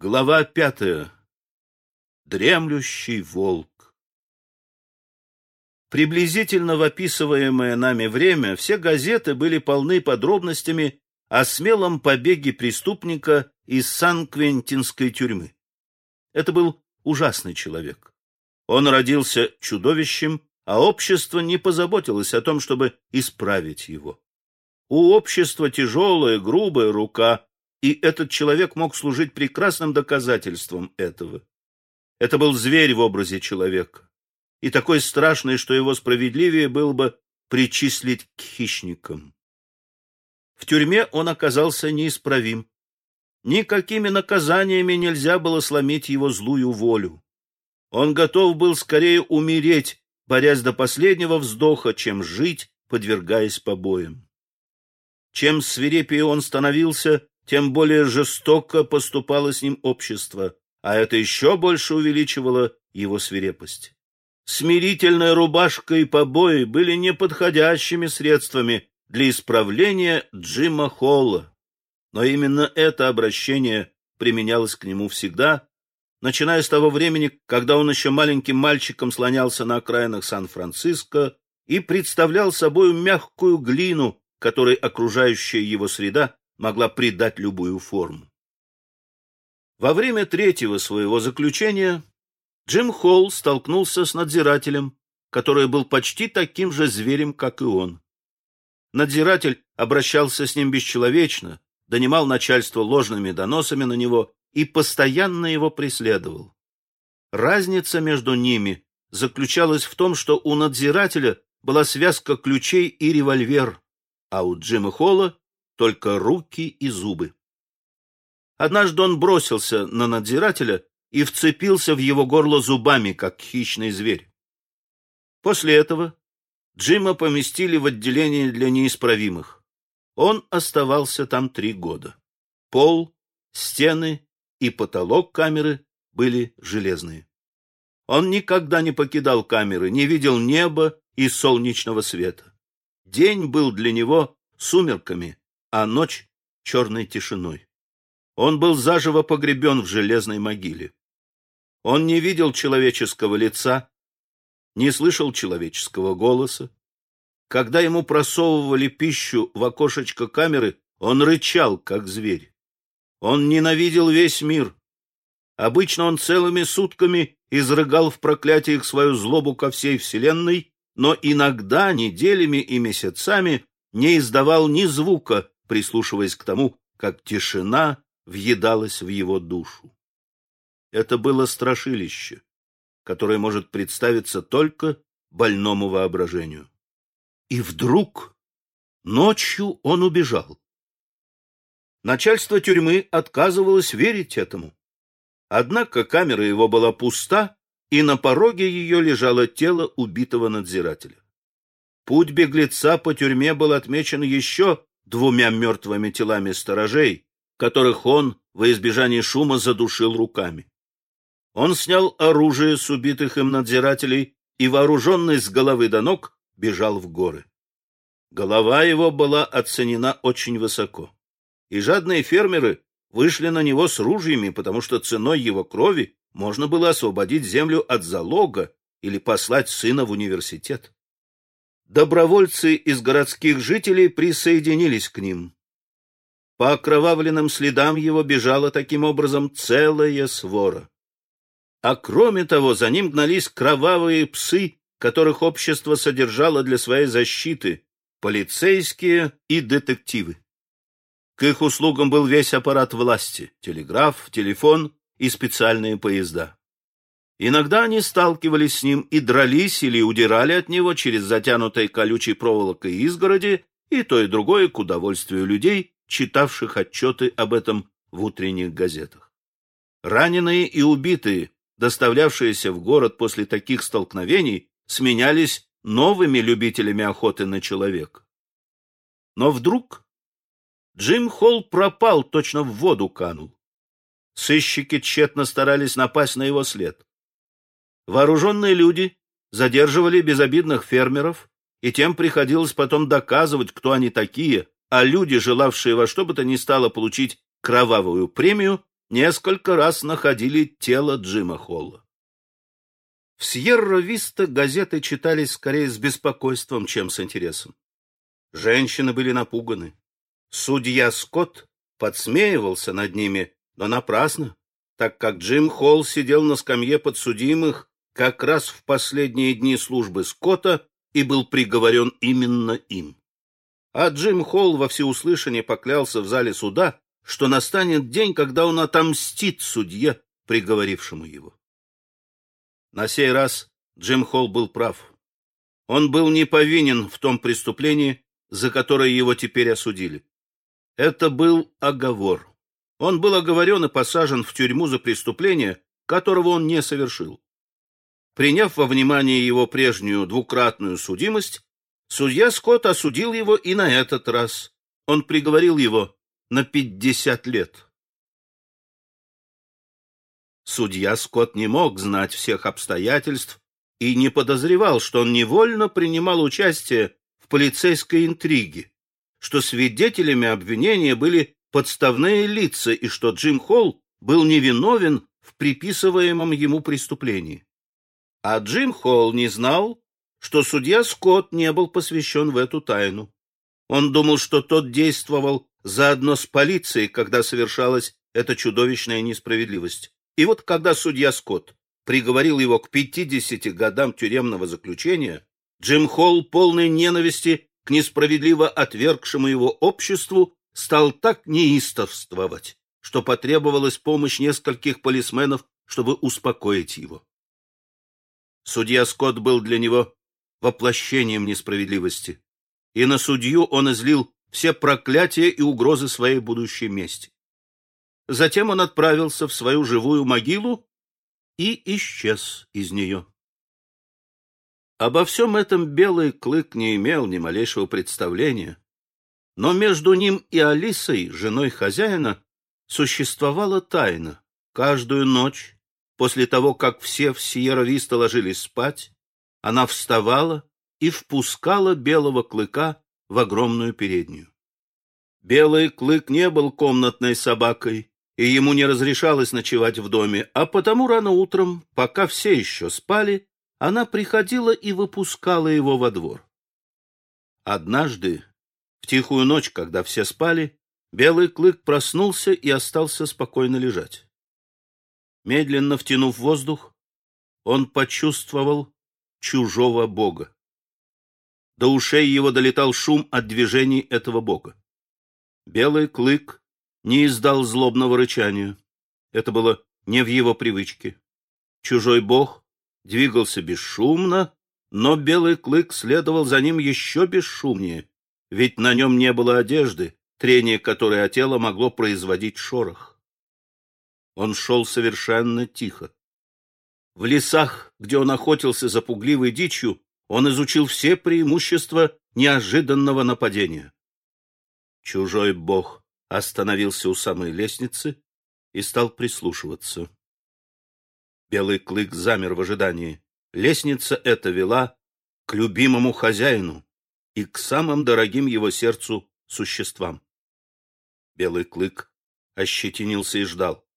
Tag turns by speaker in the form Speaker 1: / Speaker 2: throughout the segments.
Speaker 1: Глава пятая. Дремлющий волк. Приблизительно в описываемое нами время все газеты были полны подробностями о смелом побеге преступника из Сан-Квентинской тюрьмы. Это был ужасный человек. Он родился чудовищем, а общество не позаботилось о том, чтобы исправить его. У общества тяжелая, грубая рука, и этот человек мог служить прекрасным доказательством этого. Это был зверь в образе человека, и такой страшный, что его справедливее было бы причислить к хищникам. В тюрьме он оказался неисправим. Никакими наказаниями нельзя было сломить его злую волю. Он готов был скорее умереть, борясь до последнего вздоха, чем жить, подвергаясь побоям. Чем свирепее он становился, тем более жестоко поступало с ним общество, а это еще больше увеличивало его свирепость. Смирительная рубашка и побои были неподходящими средствами для исправления Джима Холла. Но именно это обращение применялось к нему всегда, начиная с того времени, когда он еще маленьким мальчиком слонялся на окраинах Сан-Франциско и представлял собой мягкую глину, которой окружающая его среда могла придать любую форму. Во время третьего своего заключения Джим Холл столкнулся с надзирателем, который был почти таким же зверем, как и он. Надзиратель обращался с ним бесчеловечно, донимал начальство ложными доносами на него и постоянно его преследовал. Разница между ними заключалась в том, что у надзирателя была связка ключей и револьвер, а у Джима Холла только руки и зубы. Однажды он бросился на надзирателя и вцепился в его горло зубами, как хищный зверь. После этого Джима поместили в отделение для неисправимых. Он оставался там три года. Пол, стены и потолок камеры были железные. Он никогда не покидал камеры, не видел неба и солнечного света. День был для него сумерками, а ночь — черной тишиной. Он был заживо погребен в железной могиле. Он не видел человеческого лица, не слышал человеческого голоса. Когда ему просовывали пищу в окошечко камеры, он рычал, как зверь. Он ненавидел весь мир. Обычно он целыми сутками изрыгал в проклятиях свою злобу ко всей вселенной, но иногда неделями и месяцами не издавал ни звука, прислушиваясь к тому, как тишина въедалась в его душу. Это было страшилище, которое может представиться только больному воображению. И вдруг ночью он убежал. Начальство тюрьмы отказывалось верить этому. Однако камера его была пуста, и на пороге ее лежало тело убитого надзирателя. Путь беглеца по тюрьме был отмечен еще двумя мертвыми телами сторожей, которых он во избежание шума задушил руками. Он снял оружие с убитых им надзирателей и, вооруженный с головы до ног, бежал в горы. Голова его была оценена очень высоко, и жадные фермеры вышли на него с ружьями, потому что ценой его крови можно было освободить землю от залога или послать сына в университет добровольцы из городских жителей присоединились к ним. По окровавленным следам его бежала таким образом целая свора. А кроме того, за ним гнались кровавые псы, которых общество содержало для своей защиты, полицейские и детективы. К их услугам был весь аппарат власти — телеграф, телефон и специальные поезда. Иногда они сталкивались с ним и дрались или удирали от него через затянутые колючей проволокой изгороди, и то и другое к удовольствию людей, читавших отчеты об этом в утренних газетах. Раненые и убитые, доставлявшиеся в город после таких столкновений, сменялись новыми любителями охоты на человека. Но вдруг Джим Холл пропал, точно в воду канул. Сыщики тщетно старались напасть на его след. Вооруженные люди задерживали безобидных фермеров, и тем приходилось потом доказывать, кто они такие, а люди, желавшие во что бы то ни стало получить кровавую премию, несколько раз находили тело Джима Холла. В Сьерра-Виста газеты читались скорее с беспокойством, чем с интересом. Женщины были напуганы. Судья Скотт подсмеивался над ними, но напрасно, так как Джим Холл сидел на скамье подсудимых как раз в последние дни службы Скотта и был приговорен именно им. А Джим Холл во всеуслышание поклялся в зале суда, что настанет день, когда он отомстит судье, приговорившему его. На сей раз Джим Холл был прав. Он был не повинен в том преступлении, за которое его теперь осудили. Это был оговор. Он был оговорен и посажен в тюрьму за преступление, которого он не совершил. Приняв во внимание его прежнюю двукратную судимость, судья Скотт осудил его и на этот раз. Он приговорил его на пятьдесят лет. Судья Скотт не мог знать всех обстоятельств и не подозревал, что он невольно принимал участие в полицейской интриге, что свидетелями обвинения были подставные лица и что Джим Холл был невиновен в приписываемом ему преступлении. А Джим Холл не знал, что судья Скотт не был посвящен в эту тайну. Он думал, что тот действовал заодно с полицией, когда совершалась эта чудовищная несправедливость. И вот когда судья Скотт приговорил его к 50 годам тюремного заключения, Джим Холл, полный ненависти к несправедливо отвергшему его обществу, стал так неистовствовать, что потребовалась помощь нескольких полисменов, чтобы успокоить его. Судья Скотт был для него воплощением несправедливости, и на судью он излил все проклятия и угрозы своей будущей мести. Затем он отправился в свою живую могилу и исчез из нее. Обо всем этом белый клык не имел ни малейшего представления, но между ним и Алисой, женой хозяина, существовала тайна. Каждую ночь, после того, как все в Сиерра-Виста ложились спать, она вставала и впускала белого клыка в огромную переднюю. Белый клык не был комнатной собакой, и ему не разрешалось ночевать в доме, а потому рано утром, пока все еще спали, она приходила и выпускала его во двор. Однажды, в тихую ночь, когда все спали, белый клык проснулся и остался спокойно лежать. Медленно втянув воздух, он почувствовал чужого бога. До ушей его долетал шум от движений этого бога. Белый клык не издал злобного рычания. Это было не в его привычке. Чужой бог двигался бесшумно, но белый клык следовал за ним еще бесшумнее, ведь на нем не было одежды, трение которой о тело могло производить шорох. Он шел совершенно тихо. В лесах, где он охотился за пугливой дичью, он изучил все преимущества неожиданного нападения. Чужой бог остановился у самой лестницы и стал прислушиваться. Белый клык замер в ожидании. Лестница эта вела к любимому хозяину и к самым дорогим его сердцу существам. Белый клык ощетинился и ждал.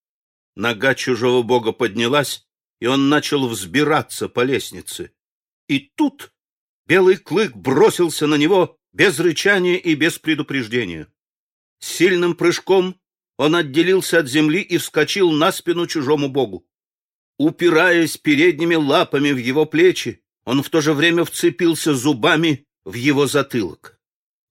Speaker 1: Нога чужого бога поднялась, и он начал взбираться по лестнице. И тут белый клык бросился на него без рычания и без предупреждения. Сильным прыжком он отделился от земли и вскочил на спину чужому богу. Упираясь передними лапами в его плечи, он в то же время вцепился зубами в его затылок.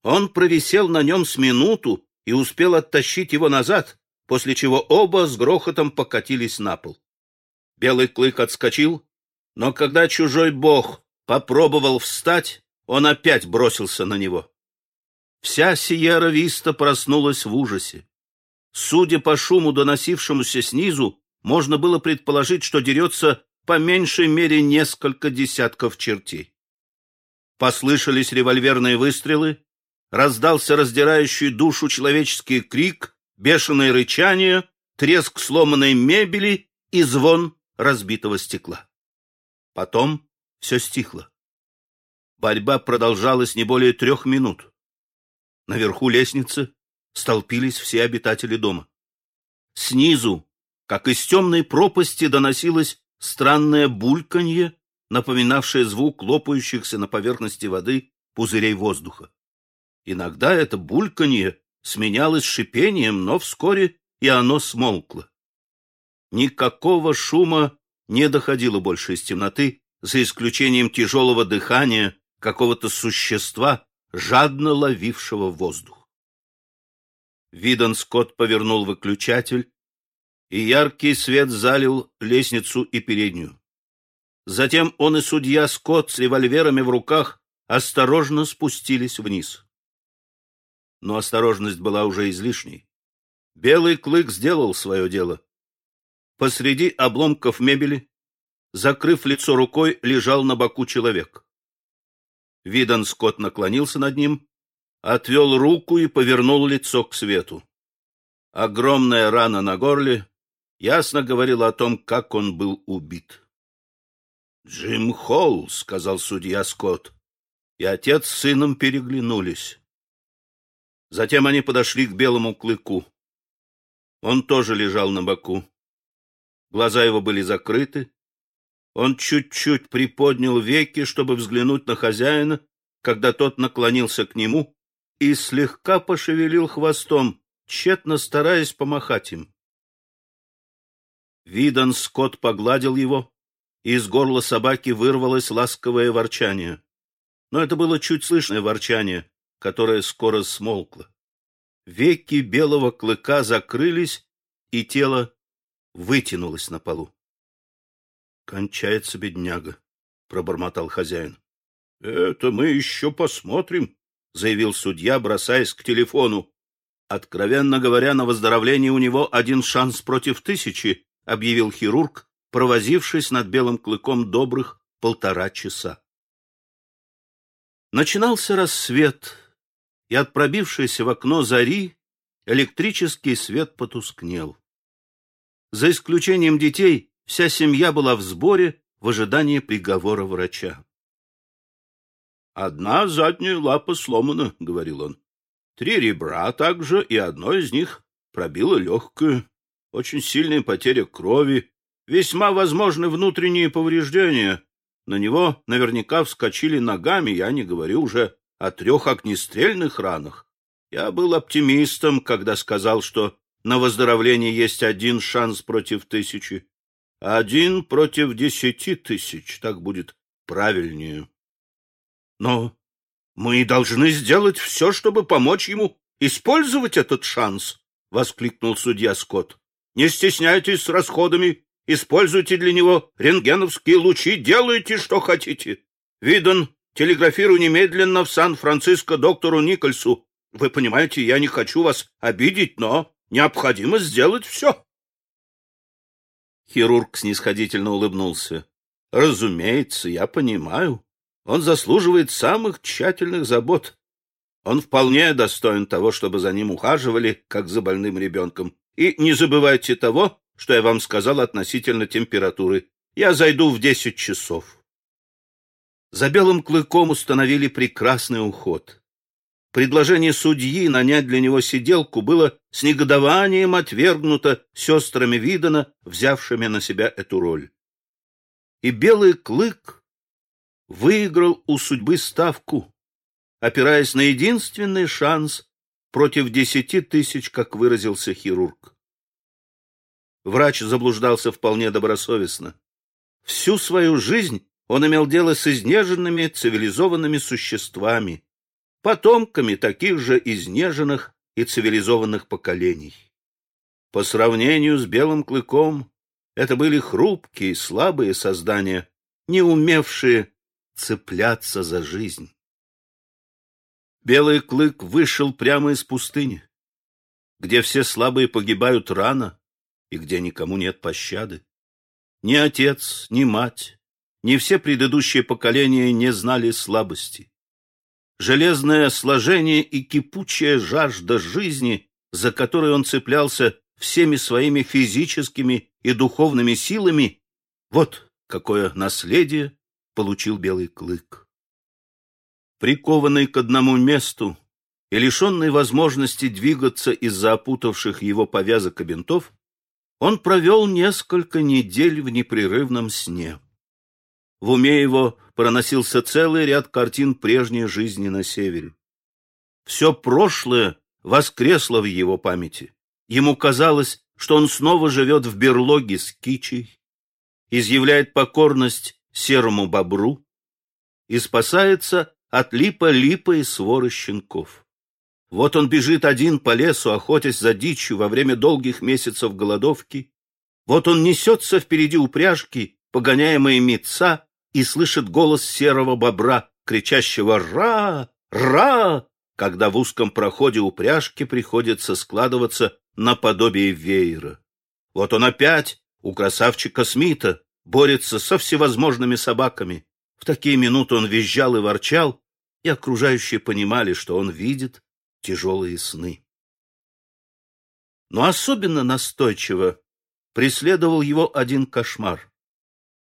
Speaker 1: Он провисел на нем с минуту и успел оттащить его назад, после чего оба с грохотом покатились на пол. Белый клык отскочил, но когда чужой бог попробовал встать, он опять бросился на него. Вся Сиерра-Виста проснулась в ужасе. Судя по шуму, доносившемуся снизу, можно было предположить, что дерется по меньшей мере несколько десятков чертей. Послышались револьверные выстрелы, раздался раздирающий душу человеческий крик, бешеное рычание, треск сломанной мебели и звон разбитого стекла. Потом все стихло. Борьба продолжалась не более трех минут. Наверху лестницы столпились все обитатели дома. Снизу, как из темной пропасти доносилось странное бульканье, напоминавшее звук лопающихся на поверхности воды пузырей воздуха. Иногда это бульканье сменялось шипением, но вскоре и оно смолкло. Никакого шума не доходило больше из темноты, за исключением тяжелого дыхания какого-то существа, жадно ловившего воздух. Видан Скотт повернул выключатель, и яркий свет залил лестницу и переднюю. Затем он и судья Скотт с револьверами в руках осторожно спустились вниз. Но осторожность была уже излишней. Белый клык сделал свое дело. Посреди обломков мебели, закрыв лицо рукой, лежал на боку человек. Видан Скотт наклонился над ним, отвел руку и повернул лицо к свету. Огромная рана на горле ясно говорила о том, как он был убит. «Джим Холл», — сказал судья Скотт, и отец с сыном переглянулись. Затем они подошли к белому клыку. Он тоже лежал на боку. Глаза его были закрыты. Он чуть-чуть приподнял веки, чтобы взглянуть на хозяина, когда тот наклонился к нему и слегка пошевелил хвостом, тщетно стараясь помахать им. Видан Скотт погладил его, и из горла собаки вырвалось ласковое ворчание. Но это было чуть слышное ворчание, которое скоро смолкло. Веки белого клыка закрылись, и тело вытянулось на полу. «Кончается бедняга», — пробормотал хозяин. «Это мы еще посмотрим», — заявил судья, бросаясь к телефону. «Откровенно говоря, на выздоровление у него один шанс против тысячи», — объявил хирург, провозившись над белым клыком добрых полтора часа. Начинался рассвет, и от пробившейся в окно зари электрический свет потускнел. За исключением детей, вся семья была в сборе в ожидании приговора врача. «Одна задняя лапа сломана», — говорил он. «Три ребра также, и одно из них пробило легкую. Очень сильная потеря крови, весьма возможны внутренние повреждения. На него наверняка вскочили ногами, я не говорю уже о трех огнестрельных ранах. Я был оптимистом, когда сказал, что на выздоровление есть один шанс против тысячи. Один против десяти тысяч, так будет правильнее. Но мы должны сделать все, чтобы помочь ему использовать этот шанс, — воскликнул судья Скотт. Не стесняйтесь с расходами, используйте для него рентгеновские лучи, делайте, что хотите. Видан Телеграфирую немедленно в Сан-Франциско доктору Никольсу. Вы понимаете, я не хочу вас обидеть, но необходимо сделать все. Хирург снисходительно улыбнулся. Разумеется, я понимаю. Он заслуживает самых тщательных забот. Он вполне достоин того, чтобы за ним ухаживали, как за больным ребенком. И не забывайте того, что я вам сказал относительно температуры. Я зайду в десять часов. За белым клыком установили прекрасный уход. Предложение судьи нанять для него сиделку было с негодованием отвергнуто сестрами Видана, взявшими на себя эту роль. И белый клык выиграл у судьбы ставку, опираясь на единственный шанс против десяти тысяч, как выразился хирург. Врач заблуждался вполне добросовестно. Всю свою жизнь он имел дело с изнеженными цивилизованными существами, потомками таких же изнеженных и цивилизованных поколений. По сравнению с белым клыком, это были хрупкие, слабые создания, не умевшие цепляться за жизнь. Белый клык вышел прямо из пустыни, где все слабые погибают рано и где никому нет пощады. Ни отец, ни мать, не все предыдущие поколения не знали слабости. Железное сложение и кипучая жажда жизни, за которой он цеплялся всеми своими физическими и духовными силами, вот какое наследие получил Белый Клык. Прикованный к одному месту и лишенный возможности двигаться из-за опутавших его повязок и бинтов, он провел несколько недель в непрерывном сне. В уме его проносился целый ряд картин прежней жизни на севере. Все прошлое воскресло в его памяти. Ему казалось, что он снова живет в берлоге с кичей, изъявляет покорность серому бобру и спасается от липа-липа и своры щенков. Вот он бежит один по лесу, охотясь за дичью во время долгих месяцев голодовки. Вот он несется впереди упряжки, погоняемые меца, и слышит голос серого бобра, кричащего «Ра! Ра!», когда в узком проходе упряжки приходится складываться наподобие веера. Вот он опять у красавчика Смита борется со всевозможными собаками. В такие минуты он визжал и ворчал, и окружающие понимали, что он видит тяжелые сны. Но особенно настойчиво преследовал его один кошмар.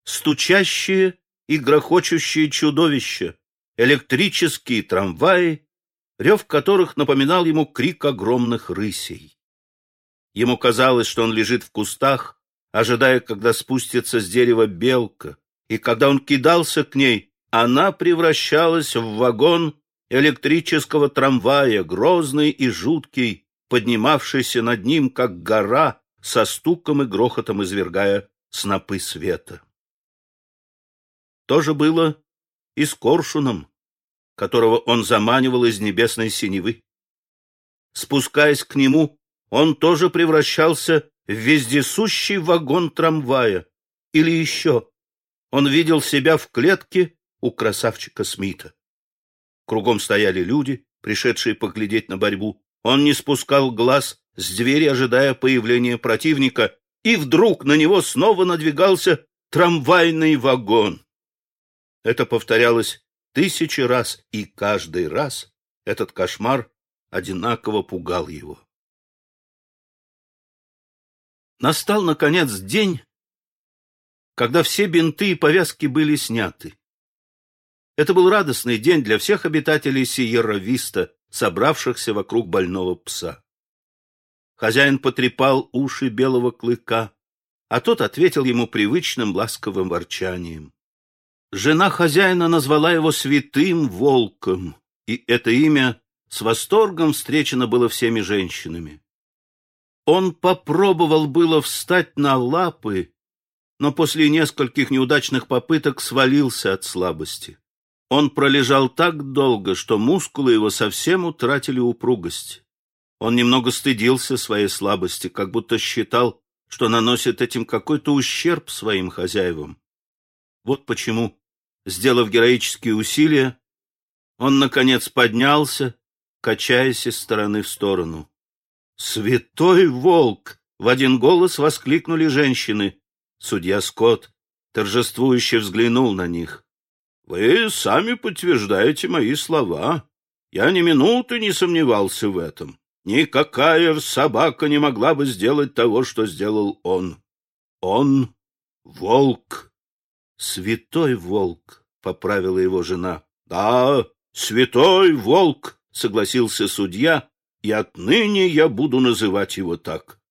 Speaker 1: Стучащие и грохочущие чудовища, электрические трамваи, рев которых напоминал ему крик огромных рысей. Ему казалось, что он лежит в кустах, ожидая, когда спустится с дерева белка, и когда он кидался к ней, она превращалась в вагон электрического трамвая, грозный и жуткий, поднимавшийся над ним, как гора, со стуком и грохотом извергая снопы света. То же было и с коршуном, которого он заманивал из небесной синевы. Спускаясь к нему, он тоже превращался в вездесущий вагон трамвая. Или еще, он видел себя в клетке у красавчика Смита. Кругом стояли люди, пришедшие поглядеть на борьбу. Он не спускал глаз с двери, ожидая появления противника, и вдруг на него снова надвигался трамвайный вагон. Это повторялось тысячи раз, и каждый раз этот кошмар одинаково пугал его. Настал, наконец, день, когда все бинты и повязки были сняты. Это был радостный день для всех обитателей Сиерра-Виста, собравшихся вокруг больного пса. Хозяин потрепал уши белого клыка, а тот ответил ему привычным ласковым ворчанием. Жена хозяина назвала его святым волком, и это имя с восторгом встречено было всеми женщинами. Он попробовал было встать на лапы, но после нескольких неудачных попыток свалился от слабости. Он пролежал так долго, что мускулы его совсем утратили упругость. Он немного стыдился своей слабости, как будто считал, что наносит этим какой-то ущерб своим хозяевам. Вот почему, сделав героические усилия, он, наконец, поднялся, качаясь из стороны в сторону. «Святой волк!» — в один голос воскликнули женщины. Судья Скотт торжествующе взглянул на них. Вы сами подтверждаете мои слова. Я ни минуты не сомневался в этом. Никакая собака не могла бы сделать того, что сделал он. Он — волк. Святой волк, — поправила его жена. Да, святой волк, — согласился судья, и отныне я буду называть его так.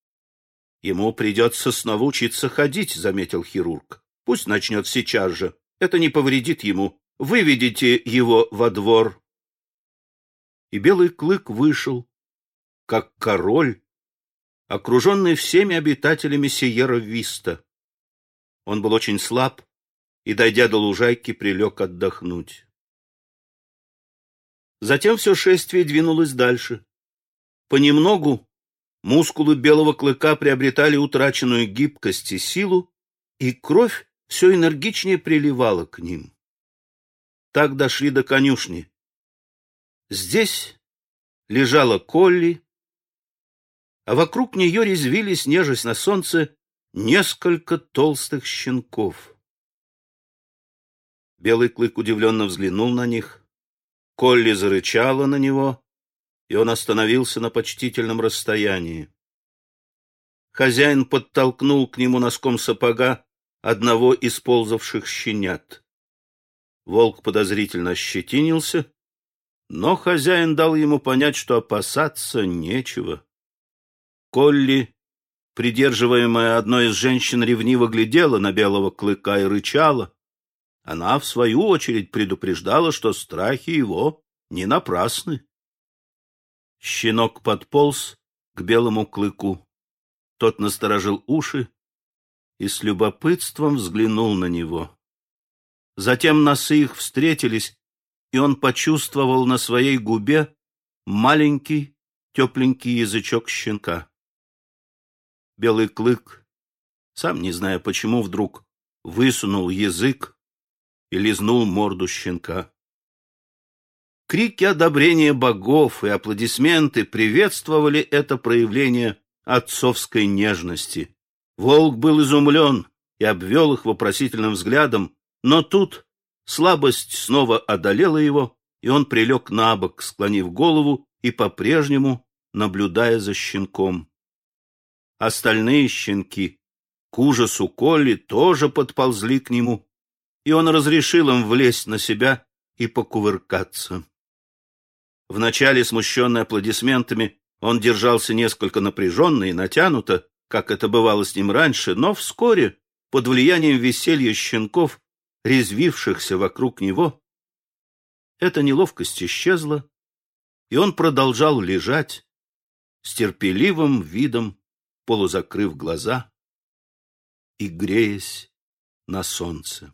Speaker 1: Ему придется снова учиться ходить, — заметил хирург. Пусть начнет сейчас же. Это не повредит ему. Выведите его во двор. И белый клык вышел, как король, окруженный всеми обитателями Сиерра-Виста. Он был очень слаб и, дойдя до лужайки, прилег отдохнуть. Затем все шествие двинулось дальше. Понемногу мускулы белого клыка приобретали утраченную гибкость и силу, и кровь все энергичнее приливало к ним. Так дошли до конюшни. Здесь лежала Колли, а вокруг нее резвились, нежесть на солнце, несколько толстых щенков. Белый клык удивленно взглянул на них. Колли зарычала на него, и он остановился на почтительном расстоянии. Хозяин подтолкнул к нему носком сапога одного из ползавших щенят. Волк подозрительно ощетинился, но хозяин дал ему понять, что опасаться нечего. Колли Придерживаемая одной из женщин ревниво глядела на белого клыка и рычала. Она, в свою очередь, предупреждала, что страхи его не напрасны. Щенок подполз к белому клыку. Тот насторожил уши и с любопытством взглянул на него. Затем носы их встретились, и он почувствовал на своей губе маленький тепленький язычок щенка. Белый клык, сам не зная почему, вдруг высунул язык и лизнул морду щенка. Крики одобрения богов и аплодисменты приветствовали это проявление отцовской нежности. Волк был изумлен и обвел их вопросительным взглядом, но тут слабость снова одолела его, и он прилег на бок, склонив голову и по-прежнему наблюдая за щенком. Остальные щенки, к ужасу Колли, тоже подползли к нему, и он разрешил им влезть на себя и покувыркаться. Вначале, смущенный аплодисментами, он держался несколько напряженно и натянуто, как это бывало с ним раньше, но вскоре, под влиянием веселья щенков, резвившихся вокруг него, эта неловкость исчезла, и он продолжал лежать с терпеливым видом, полузакрыв глаза и греясь на солнце.